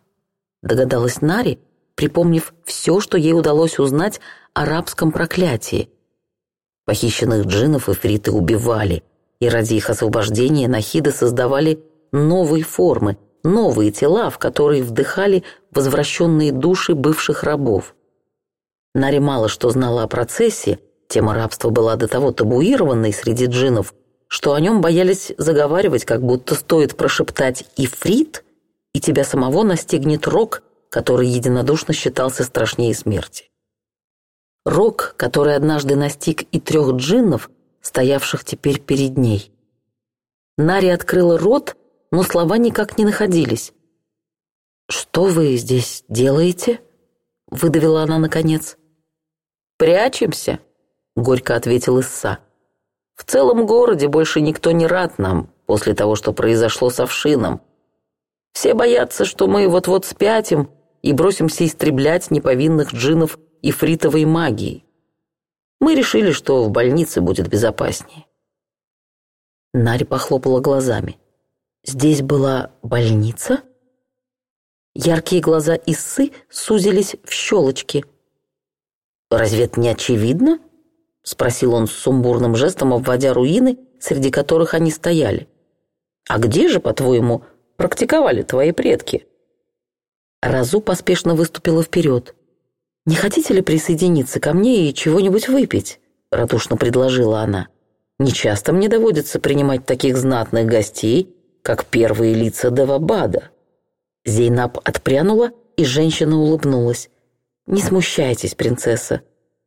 догадалась Нари, припомнив все, что ей удалось узнать о арабском проклятии. Похищенных джинов эфриты убивали – и ради их освобождения нахиды создавали новые формы, новые тела, в которые вдыхали возвращенные души бывших рабов. Нари мало что знала о процессе, тема рабства была до того табуированной среди джинов, что о нем боялись заговаривать, как будто стоит прошептать «Ифрит», и тебя самого настигнет рок, который единодушно считался страшнее смерти. Рок, который однажды настиг и трех джиннов, стоявших теперь перед ней. Нари открыла рот, но слова никак не находились. «Что вы здесь делаете?» — выдавила она наконец. «Прячемся», — горько ответил Исса. «В целом городе больше никто не рад нам после того, что произошло с Овшином. Все боятся, что мы вот-вот спятим и бросимся истреблять неповинных джинов и фритовой магии. Мы решили, что в больнице будет безопаснее. Нарь похлопала глазами. Здесь была больница? Яркие глаза Иссы сузились в щелочки. «Разве это не очевидно?» — спросил он с сумбурным жестом, обводя руины, среди которых они стояли. «А где же, по-твоему, практиковали твои предки?» Разу поспешно выступила вперед. «Не хотите ли присоединиться ко мне и чего-нибудь выпить?» — радушно предложила она. «Нечасто мне доводится принимать таких знатных гостей, как первые лица Давабада. Зейнаб отпрянула, и женщина улыбнулась. «Не смущайтесь, принцесса.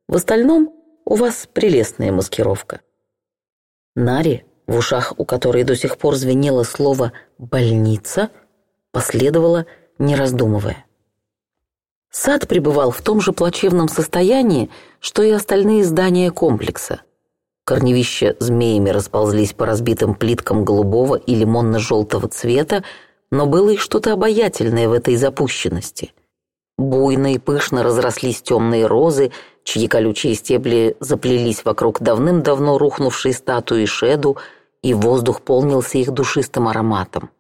В остальном у вас прелестная маскировка». Нари, в ушах у которой до сих пор звенело слово «больница», последовала, не раздумывая. Сад пребывал в том же плачевном состоянии, что и остальные здания комплекса. Корневища змеями расползлись по разбитым плиткам голубого и лимонно-желтого цвета, но было и что-то обаятельное в этой запущенности. Буйно и пышно разрослись темные розы, чьи колючие стебли заплелись вокруг давным-давно рухнувшей статуи Шеду, и воздух полнился их душистым ароматом.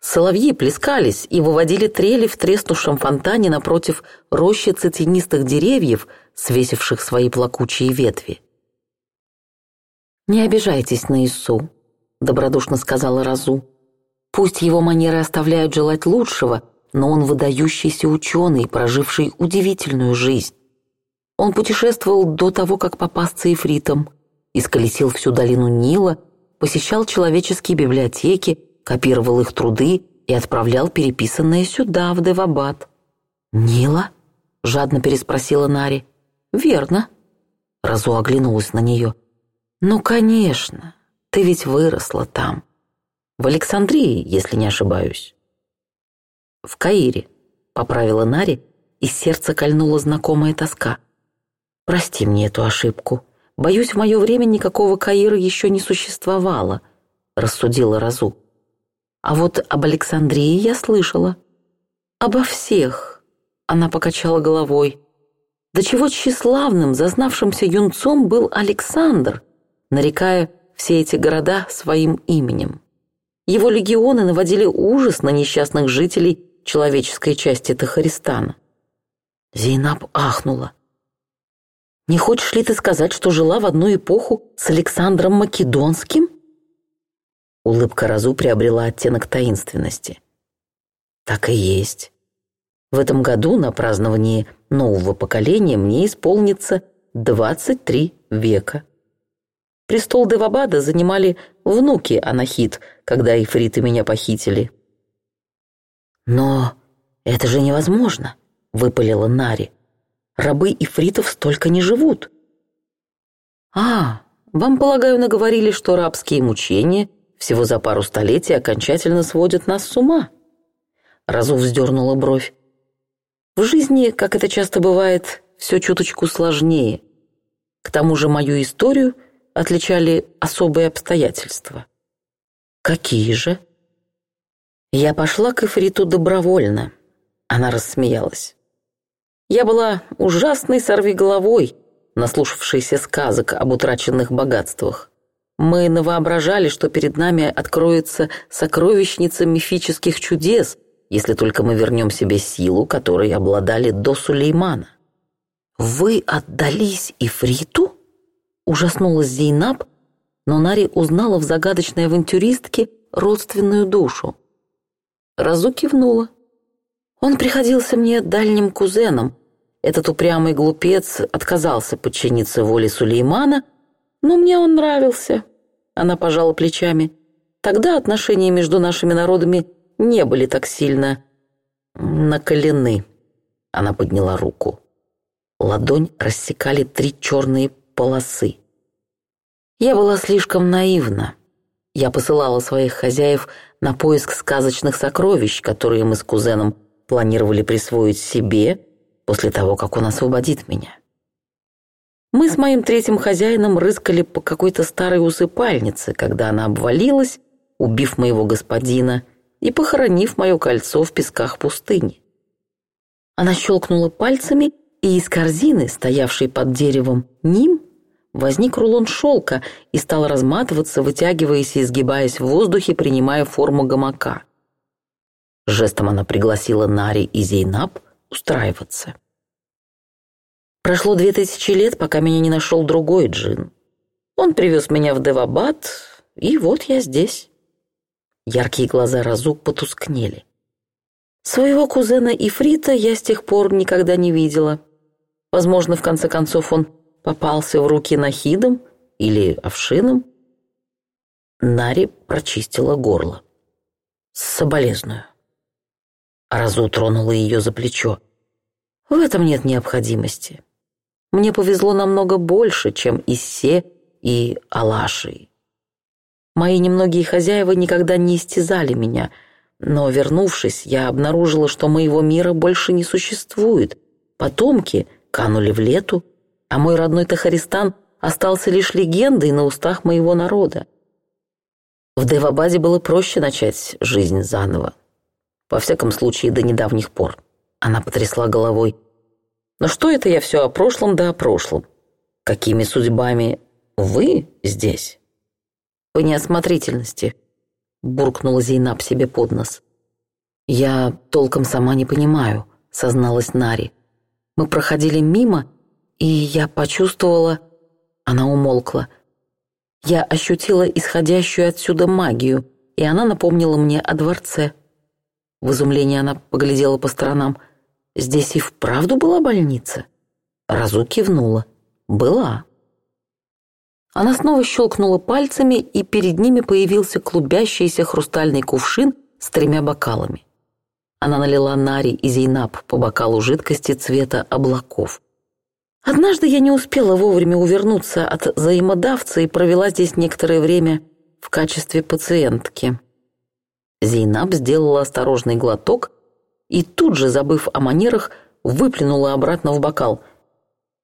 Соловьи плескались и выводили трели в треснувшем фонтане напротив рощицы тенистых деревьев, свесивших свои плакучие ветви. «Не обижайтесь на Ису», — добродушно сказала Разу. «Пусть его манеры оставляют желать лучшего, но он выдающийся ученый, проживший удивительную жизнь. Он путешествовал до того, как попасться эфритом, исколесил всю долину Нила, посещал человеческие библиотеки, копировал их труды и отправлял переписанное сюда, в Девабад. «Нила?» — жадно переспросила Нари. «Верно». Разу оглянулась на нее. «Ну, конечно, ты ведь выросла там. В Александрии, если не ошибаюсь». «В Каире», — поправила Нари, и сердце кольнула знакомая тоска. «Прости мне эту ошибку. Боюсь, в мое время никакого Каира еще не существовало», — рассудила Разу. А вот об Александрии я слышала. Обо всех. Она покачала головой. До чего тщеславным, зазнавшимся юнцом был Александр, нарекая все эти города своим именем. Его легионы наводили ужас на несчастных жителей человеческой части Тахаристана. Зейнаб ахнула. «Не хочешь ли ты сказать, что жила в одну эпоху с Александром Македонским?» Улыбка Разу приобрела оттенок таинственности. «Так и есть. В этом году на праздновании нового поколения мне исполнится 23 века». Престол Девабада занимали внуки Анахит, когда эфриты меня похитили. «Но это же невозможно», — выпалила Нари. «Рабы эфритов столько не живут». «А, вам, полагаю, наговорили, что рабские мучения — всего за пару столетий окончательно сводят нас с ума. Разу вздернула бровь. В жизни, как это часто бывает, все чуточку сложнее. К тому же мою историю отличали особые обстоятельства. «Какие же?» Я пошла к Эфриту добровольно. Она рассмеялась. Я была ужасной сорвиголовой, наслушавшейся сказок об утраченных богатствах. Мы навоображали, что перед нами откроется сокровищница мифических чудес, если только мы вернем себе силу, которой обладали до Сулеймана. «Вы отдались Ифриту?» – ужаснулась Зейнаб, но Нари узнала в загадочной авантюристке родственную душу. Разу кивнула. «Он приходился мне дальним кузеном. Этот упрямый глупец отказался подчиниться воле Сулеймана – но мне он нравился. Она пожала плечами. Тогда отношения между нашими народами не были так сильно накалены. Она подняла руку. Ладонь рассекали три черные полосы. Я была слишком наивна. Я посылала своих хозяев на поиск сказочных сокровищ, которые мы с кузеном планировали присвоить себе после того, как он освободит меня. Мы с моим третьим хозяином рыскали по какой-то старой усыпальнице, когда она обвалилась, убив моего господина и похоронив мое кольцо в песках пустыни. Она щелкнула пальцами, и из корзины, стоявшей под деревом ним, возник рулон шелка и стал разматываться, вытягиваясь и изгибаясь в воздухе, принимая форму гамака. Жестом она пригласила Нари и Зейнаб устраиваться. Прошло две тысячи лет, пока меня не нашел другой джин. Он привез меня в Девабад, и вот я здесь». Яркие глаза Разук потускнели. Своего кузена Ифрита я с тех пор никогда не видела. Возможно, в конце концов он попался в руки Нахидом или Овшином. Нари прочистила горло. «Соболезную». Разу тронула ее за плечо. «В этом нет необходимости. Мне повезло намного больше, чем Иссе и Алашей. Мои немногие хозяева никогда не истязали меня, но, вернувшись, я обнаружила, что моего мира больше не существует. Потомки канули в лету, а мой родной Тахаристан остался лишь легендой на устах моего народа. В Девабаде было проще начать жизнь заново. Во всяком случае, до недавних пор. Она потрясла головой – но что это я все о прошлом да о прошлом? Какими судьбами вы здесь?» «По неосмотрительности», — буркнула Зейнаб себе под нос. «Я толком сама не понимаю», — созналась Нари. «Мы проходили мимо, и я почувствовала...» Она умолкла. «Я ощутила исходящую отсюда магию, и она напомнила мне о дворце». В изумлении она поглядела по сторонам. Здесь и вправду была больница? Разу кивнула. Была. Она снова щелкнула пальцами, и перед ними появился клубящийся хрустальный кувшин с тремя бокалами. Она налила Нари и Зейнаб по бокалу жидкости цвета облаков. Однажды я не успела вовремя увернуться от взаимодавца и провела здесь некоторое время в качестве пациентки. Зейнаб сделала осторожный глоток и тут же, забыв о манерах, выплюнула обратно в бокал.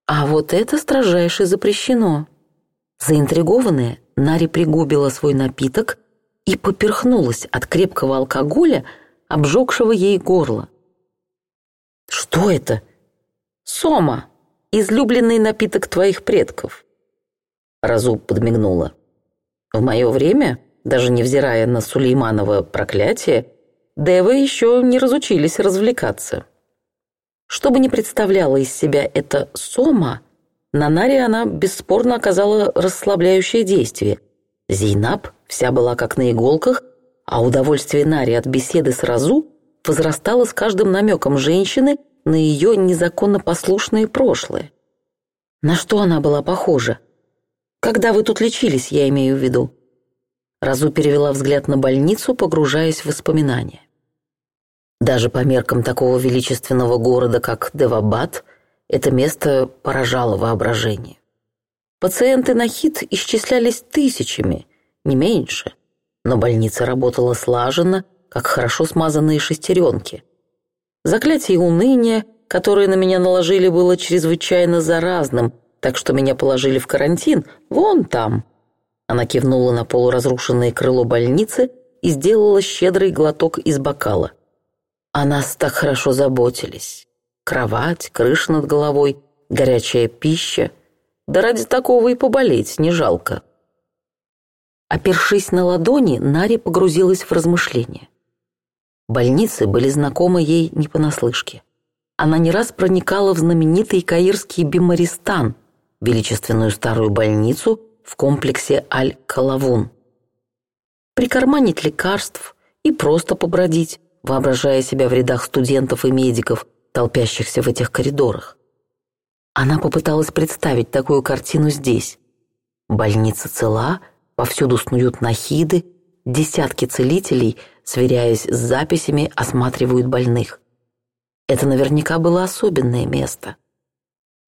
«А вот это строжайше запрещено». Заинтригованная, Нари пригубила свой напиток и поперхнулась от крепкого алкоголя, обжегшего ей горло. «Что это?» «Сома, излюбленный напиток твоих предков», — Разуб подмигнула. «В мое время, даже невзирая на Сулейманово проклятие, Девы еще не разучились развлекаться. Что бы ни представляла из себя эта сома, на Наре она бесспорно оказала расслабляющее действие. Зейнаб вся была как на иголках, а удовольствие Нари от беседы сразу возрастало с каждым намеком женщины на ее незаконно послушное прошлое. На что она была похожа? Когда вы тут лечились, я имею в виду. Разу перевела взгляд на больницу, погружаясь в воспоминания. Даже по меркам такого величественного города, как Девабад, это место поражало воображение. Пациенты на хит исчислялись тысячами, не меньше, но больница работала слаженно, как хорошо смазанные шестеренки. Заклятие уныния, которое на меня наложили, было чрезвычайно заразным, так что меня положили в карантин, вон там. Она кивнула на полуразрушенное крыло больницы и сделала щедрый глоток из бокала – о нас так хорошо заботились. Кровать, крыша над головой, горячая пища. Да ради такого и поболеть не жалко. Опершись на ладони, Нари погрузилась в размышления. Больницы были знакомы ей не понаслышке. Она не раз проникала в знаменитый каирский Бимаристан, величественную старую больницу в комплексе Аль-Калавун. Прикарманить лекарств и просто побродить, воображая себя в рядах студентов и медиков, толпящихся в этих коридорах. Она попыталась представить такую картину здесь. Больница цела, повсюду снуют нахиды, десятки целителей, сверяясь с записями, осматривают больных. Это наверняка было особенное место.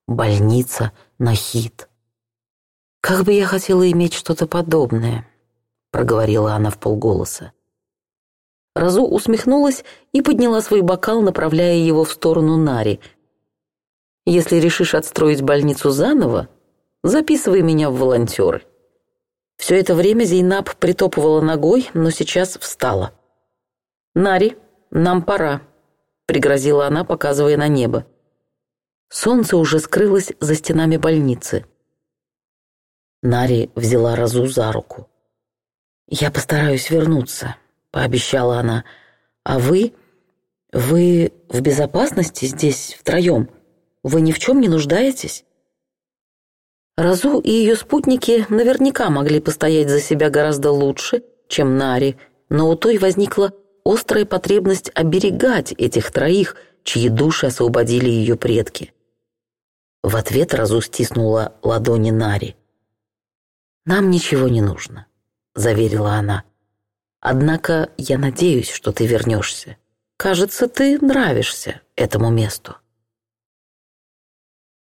Больница нахид. «Как бы я хотела иметь что-то подобное», — проговорила она в полголоса. Разу усмехнулась и подняла свой бокал, направляя его в сторону Нари. «Если решишь отстроить больницу заново, записывай меня в волонтеры». Все это время Зейнаб притопывала ногой, но сейчас встала. «Нари, нам пора», — пригрозила она, показывая на небо. Солнце уже скрылось за стенами больницы. Нари взяла Разу за руку. «Я постараюсь вернуться», — пообещала она. «А вы? Вы в безопасности здесь втроем? Вы ни в чем не нуждаетесь?» Разу и ее спутники наверняка могли постоять за себя гораздо лучше, чем Нари, но у той возникла острая потребность оберегать этих троих, чьи души освободили ее предки. В ответ Разу стиснула ладони Нари. «Нам ничего не нужно», — заверила она. Однако я надеюсь, что ты вернешься. Кажется, ты нравишься этому месту».